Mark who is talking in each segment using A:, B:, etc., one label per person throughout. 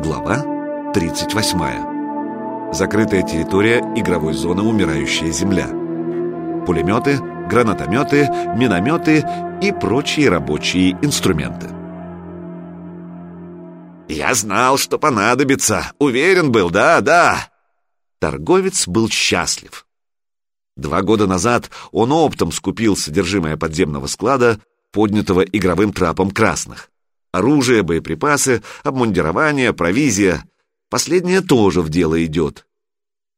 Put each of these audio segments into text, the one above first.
A: Глава 38. Закрытая территория игровой зоны «Умирающая земля». Пулеметы, гранатометы, минометы и прочие рабочие инструменты.
B: «Я знал, что понадобится. Уверен был, да, да».
A: Торговец был счастлив. Два года назад он оптом скупил содержимое подземного склада, поднятого игровым трапом красных. Оружие, боеприпасы, обмундирование, провизия. Последнее тоже в дело идет.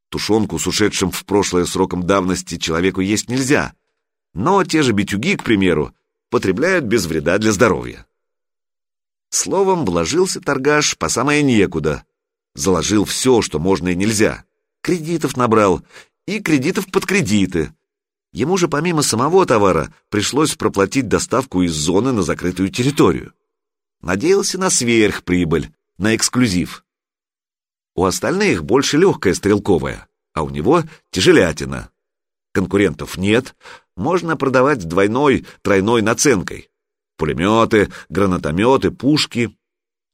A: Тушенку с ушедшим в прошлое сроком давности человеку есть нельзя. Но те же битюги, к примеру, потребляют без вреда для здоровья. Словом, вложился торгаш по самое некуда. Заложил все, что можно и нельзя. Кредитов набрал, и кредитов под кредиты. Ему же помимо самого товара пришлось проплатить доставку из зоны на закрытую территорию. Надеялся на сверхприбыль, на эксклюзив. У остальных больше легкая стрелковая, а у него тяжелятина. Конкурентов нет, можно продавать двойной, тройной наценкой. Пулеметы, гранатометы, пушки.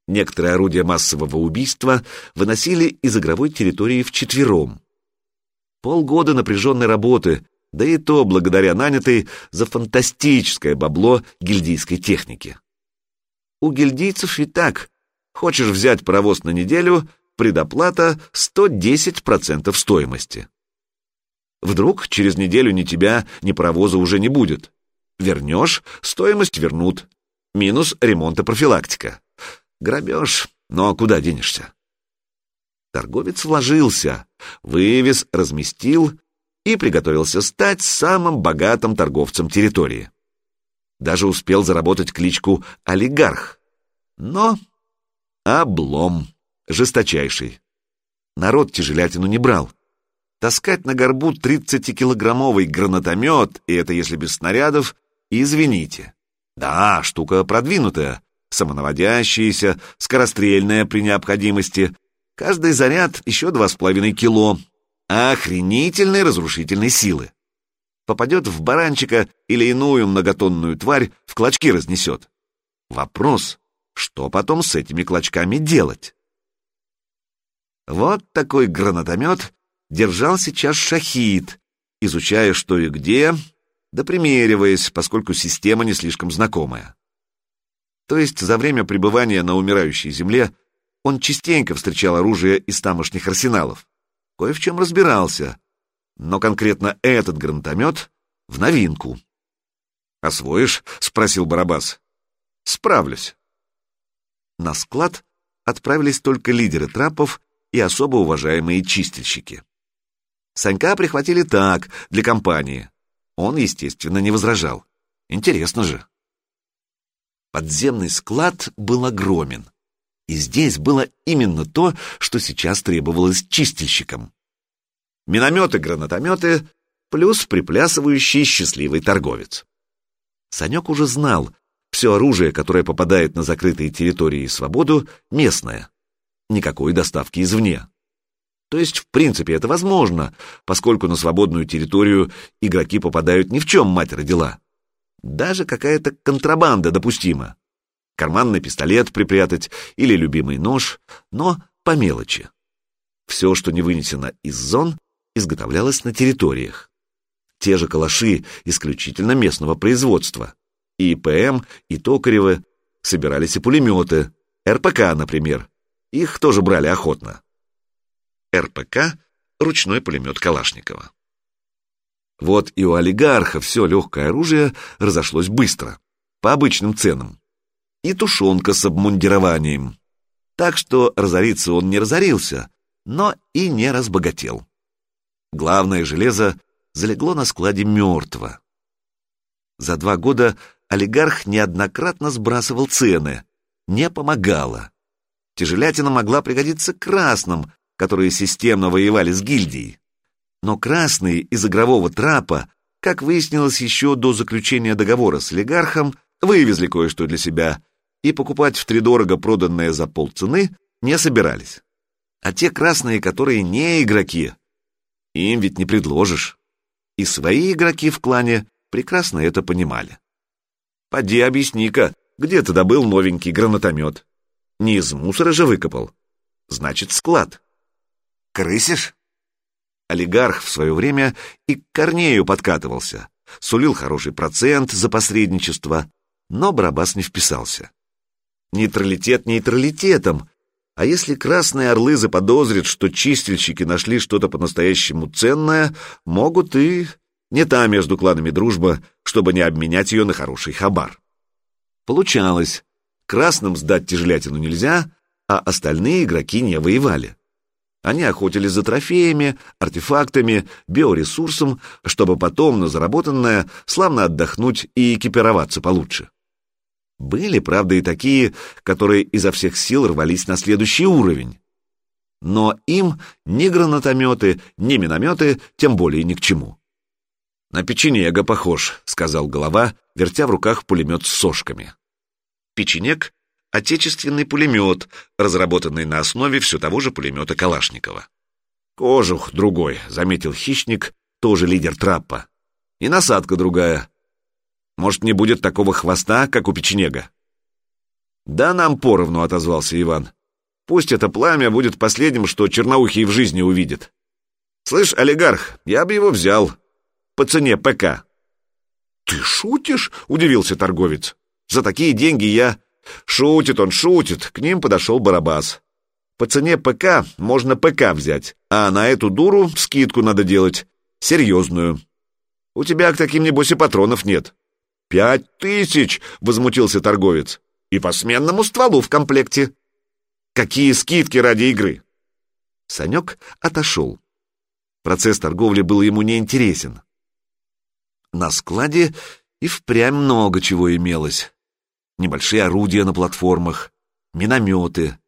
A: Некоторые орудия массового убийства выносили из игровой территории вчетвером. Полгода напряженной работы, да и то благодаря нанятой за фантастическое бабло гильдийской техники. У гильдийцев и так. Хочешь взять паровоз на неделю, предоплата 110% стоимости. Вдруг через неделю ни тебя, ни паровоза уже не будет. Вернешь, стоимость вернут. Минус ремонт и профилактика. Грабеж, но куда денешься? Торговец вложился, вывез, разместил и приготовился стать самым богатым торговцем территории. Даже успел заработать кличку «Олигарх». Но облом, жесточайший. Народ тяжелятину не брал. Таскать на горбу 30-килограммовый гранатомет, и это если без снарядов, извините. Да, штука продвинутая, самонаводящаяся, скорострельная при необходимости. Каждый заряд еще два с половиной кило. Охренительной разрушительной силы попадет в баранчика или иную многотонную тварь, в клочки разнесет. Вопрос, что потом с этими клочками делать? Вот такой гранатомет держал сейчас шахид, изучая что и где, да примериваясь, поскольку система не слишком знакомая. То есть за время пребывания на умирающей земле он частенько встречал оружие из тамошних арсеналов, кое в чем разбирался, но конкретно этот гранатомет в новинку. «Освоишь?» — спросил Барабас. «Справлюсь». На склад отправились только лидеры трапов и особо уважаемые чистильщики. Санька прихватили так, для компании. Он, естественно, не возражал. Интересно же. Подземный склад был огромен. И здесь было именно то, что сейчас требовалось чистильщикам минометы, гранатометы, плюс приплясывающий счастливый торговец. Санек уже знал, все оружие, которое попадает на закрытые территории и свободу, местное. Никакой доставки извне. То есть, в принципе, это возможно, поскольку на свободную территорию игроки попадают ни в чем мать родила. Даже какая-то контрабанда допустима. Карманный пистолет припрятать или любимый нож, но по мелочи. Все, что не вынесено из зон, изготовлялось на территориях. Те же калаши исключительно местного производства. И ПМ, и Токаревы, собирались и пулеметы, РПК, например. Их тоже брали охотно. РПК — ручной пулемет Калашникова. Вот и у олигарха все легкое оружие разошлось быстро, по обычным ценам. И тушенка с обмундированием. Так что разориться он не разорился, но и не разбогател. Главное железо залегло на складе мертво. За два года олигарх неоднократно сбрасывал цены, не помогало. Тяжелятина могла пригодиться красным, которые системно воевали с гильдией. Но красные из игрового трапа, как выяснилось еще до заключения договора с олигархом, вывезли кое-что для себя и покупать втридорого проданное за полцены не собирались. А те красные, которые не игроки, им ведь не предложишь. И свои игроки в клане прекрасно это понимали. Поди объясни-ка, где ты добыл новенький гранатомет? Не из мусора же выкопал. значит склад.
B: Крысишь?
A: Олигарх в свое время и к Корнею подкатывался, сулил хороший процент за посредничество, но Барабас не вписался. Нейтралитет нейтралитетом, а если красные орлы заподозрят, что чистильщики нашли что-то по-настоящему ценное, могут и... Не та между кланами дружба, чтобы не обменять ее на хороший хабар. Получалось. Красным сдать тяжелятину нельзя, а остальные игроки не воевали. Они охотились за трофеями, артефактами, биоресурсом, чтобы потом на заработанное славно отдохнуть и экипироваться получше. Были, правда, и такие, которые изо всех сил рвались на следующий уровень. Но им ни гранатометы, ни минометы, тем более ни к чему. «На печенега похож», — сказал голова, вертя в руках пулемет с сошками. Печенег — отечественный пулемет, разработанный на основе все того же пулемета Калашникова. «Кожух другой», — заметил хищник, тоже лидер траппа. «И насадка другая, может, не будет такого хвоста, как у печенега?» «Да нам поровну», — отозвался Иван. «Пусть это пламя будет последним, что черноухий в жизни увидит. Слышь, олигарх, я бы его взял. По цене ПК».
B: «Ты шутишь?» — удивился торговец.
A: «За такие деньги я...» «Шутит он, шутит!» К ним подошел Барабас. «По цене ПК можно ПК взять, а на эту дуру скидку надо делать. Серьезную. У тебя к таким, небось, и патронов нет».
B: «Пять тысяч!» — возмутился торговец. «И по сменному стволу в комплекте». «Какие скидки ради игры?»
A: Санек отошел. Процесс торговли был ему неинтересен. На складе и впрямь много чего имелось. Небольшие орудия на платформах, минометы.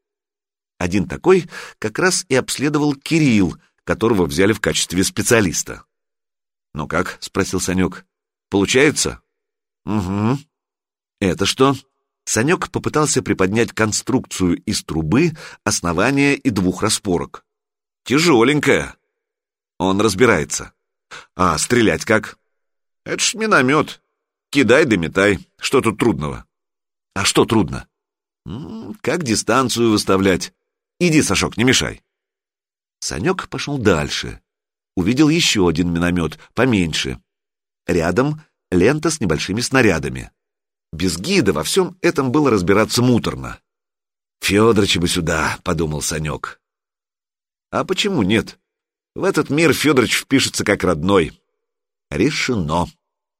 A: Один такой как раз и обследовал Кирилл, которого взяли в качестве специалиста. «Ну как?» — спросил Санек. «Получается?» «Угу. Это что?» Санек попытался приподнять конструкцию из трубы, основания и двух распорок. «Тяжеленькая». Он разбирается. «А стрелять как?» «Это ж миномет. Кидай да метай. Что тут трудного?» «А что трудно?» «Как дистанцию выставлять? Иди, Сашок, не мешай». Санек пошел дальше. Увидел еще один миномет, поменьше. Рядом лента с небольшими снарядами. Без гида во всем этом было разбираться муторно. «Федорыча бы сюда», — подумал Санек. «А почему нет? В этот мир Федорович впишется как родной». Решено.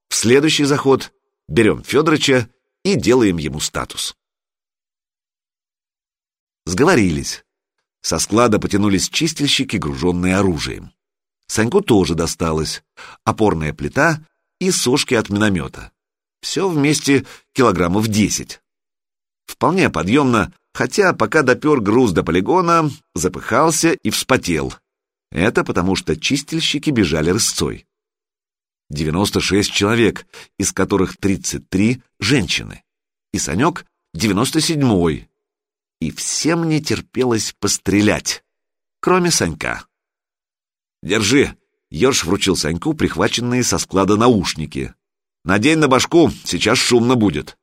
A: В следующий заход берем Федорыча и делаем ему статус. Сговорились. Со склада потянулись чистильщики, груженные оружием. Саньку тоже досталось. Опорная плита и сошки от миномета. Все вместе килограммов десять. Вполне подъемно, хотя пока допер груз до полигона, запыхался и вспотел. Это потому что чистильщики бежали рысцой. 96 человек, из которых 33 — женщины. И Санек — 97-й. И всем не терпелось пострелять, кроме Санька. «Держи!» Ёрш вручил Саньку прихваченные со склада наушники. «Надень на башку, сейчас шумно будет».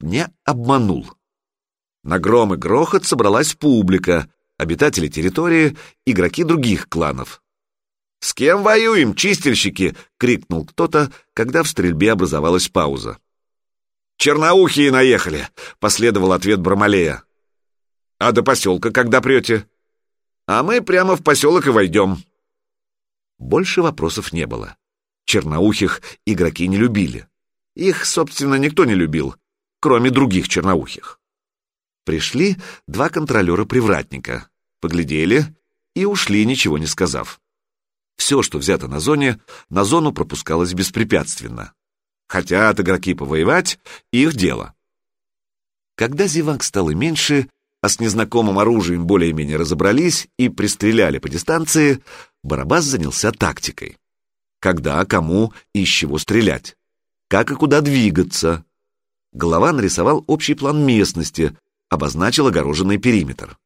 A: Не обманул. На гром и грохот собралась публика, обитатели территории, игроки других кланов. «С кем воюем, чистильщики?» — крикнул кто-то, когда в стрельбе образовалась пауза. «Черноухие наехали!» — последовал ответ Бармалея. «А до поселка когда прете?» «А мы прямо в поселок и войдем», больше вопросов не было. Черноухих игроки не любили. Их, собственно, никто не любил, кроме других черноухих. Пришли два контролера-привратника, поглядели и ушли, ничего не сказав. Все, что взято на зоне, на зону пропускалось беспрепятственно. Хотят игроки повоевать, их дело. Когда зевак стало меньше, а с незнакомым оружием более-менее разобрались и пристреляли по дистанции, Барабас занялся тактикой. Когда, кому и из чего стрелять. Как и куда двигаться. Голова нарисовал общий план местности, обозначил огороженный периметр.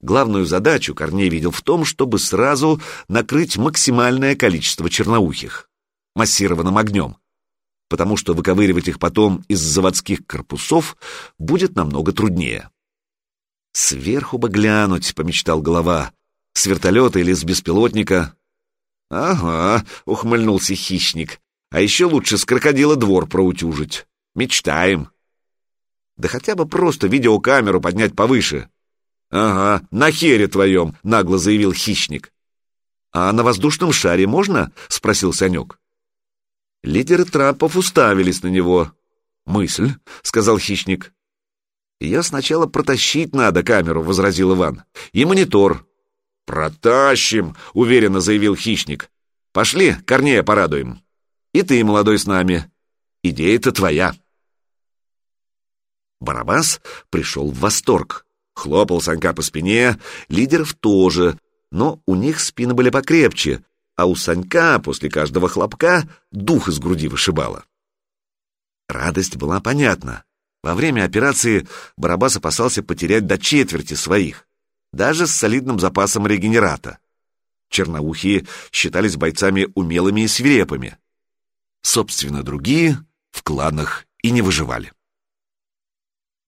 A: Главную задачу Корней видел в том, чтобы сразу накрыть максимальное количество черноухих массированным огнем, потому что выковыривать их потом из заводских корпусов будет намного труднее. «Сверху бы глянуть», — помечтал голова. «С вертолета или с беспилотника?» «Ага», — ухмыльнулся хищник. «А еще лучше с крокодила двор проутюжить. Мечтаем». «Да хотя бы просто видеокамеру поднять повыше». «Ага, на хере твоем», — нагло заявил хищник. «А на воздушном шаре можно?» — спросил Санек. Лидеры трапов уставились на него. «Мысль», — сказал хищник. «Ее сначала протащить надо камеру», — возразил Иван. «И монитор». «Протащим», — уверенно заявил хищник. «Пошли, Корнея порадуем. И ты, молодой, с нами. Идея-то твоя». Барабас пришел в восторг. Хлопал Санька по спине, лидеров тоже, но у них спины были покрепче, а у Санька после каждого хлопка дух из груди вышибало. Радость была понятна. Во время операции Барабас опасался потерять до четверти своих, даже с солидным запасом регенерата. Черноухие считались бойцами умелыми и свирепыми. Собственно, другие в кланах и не выживали.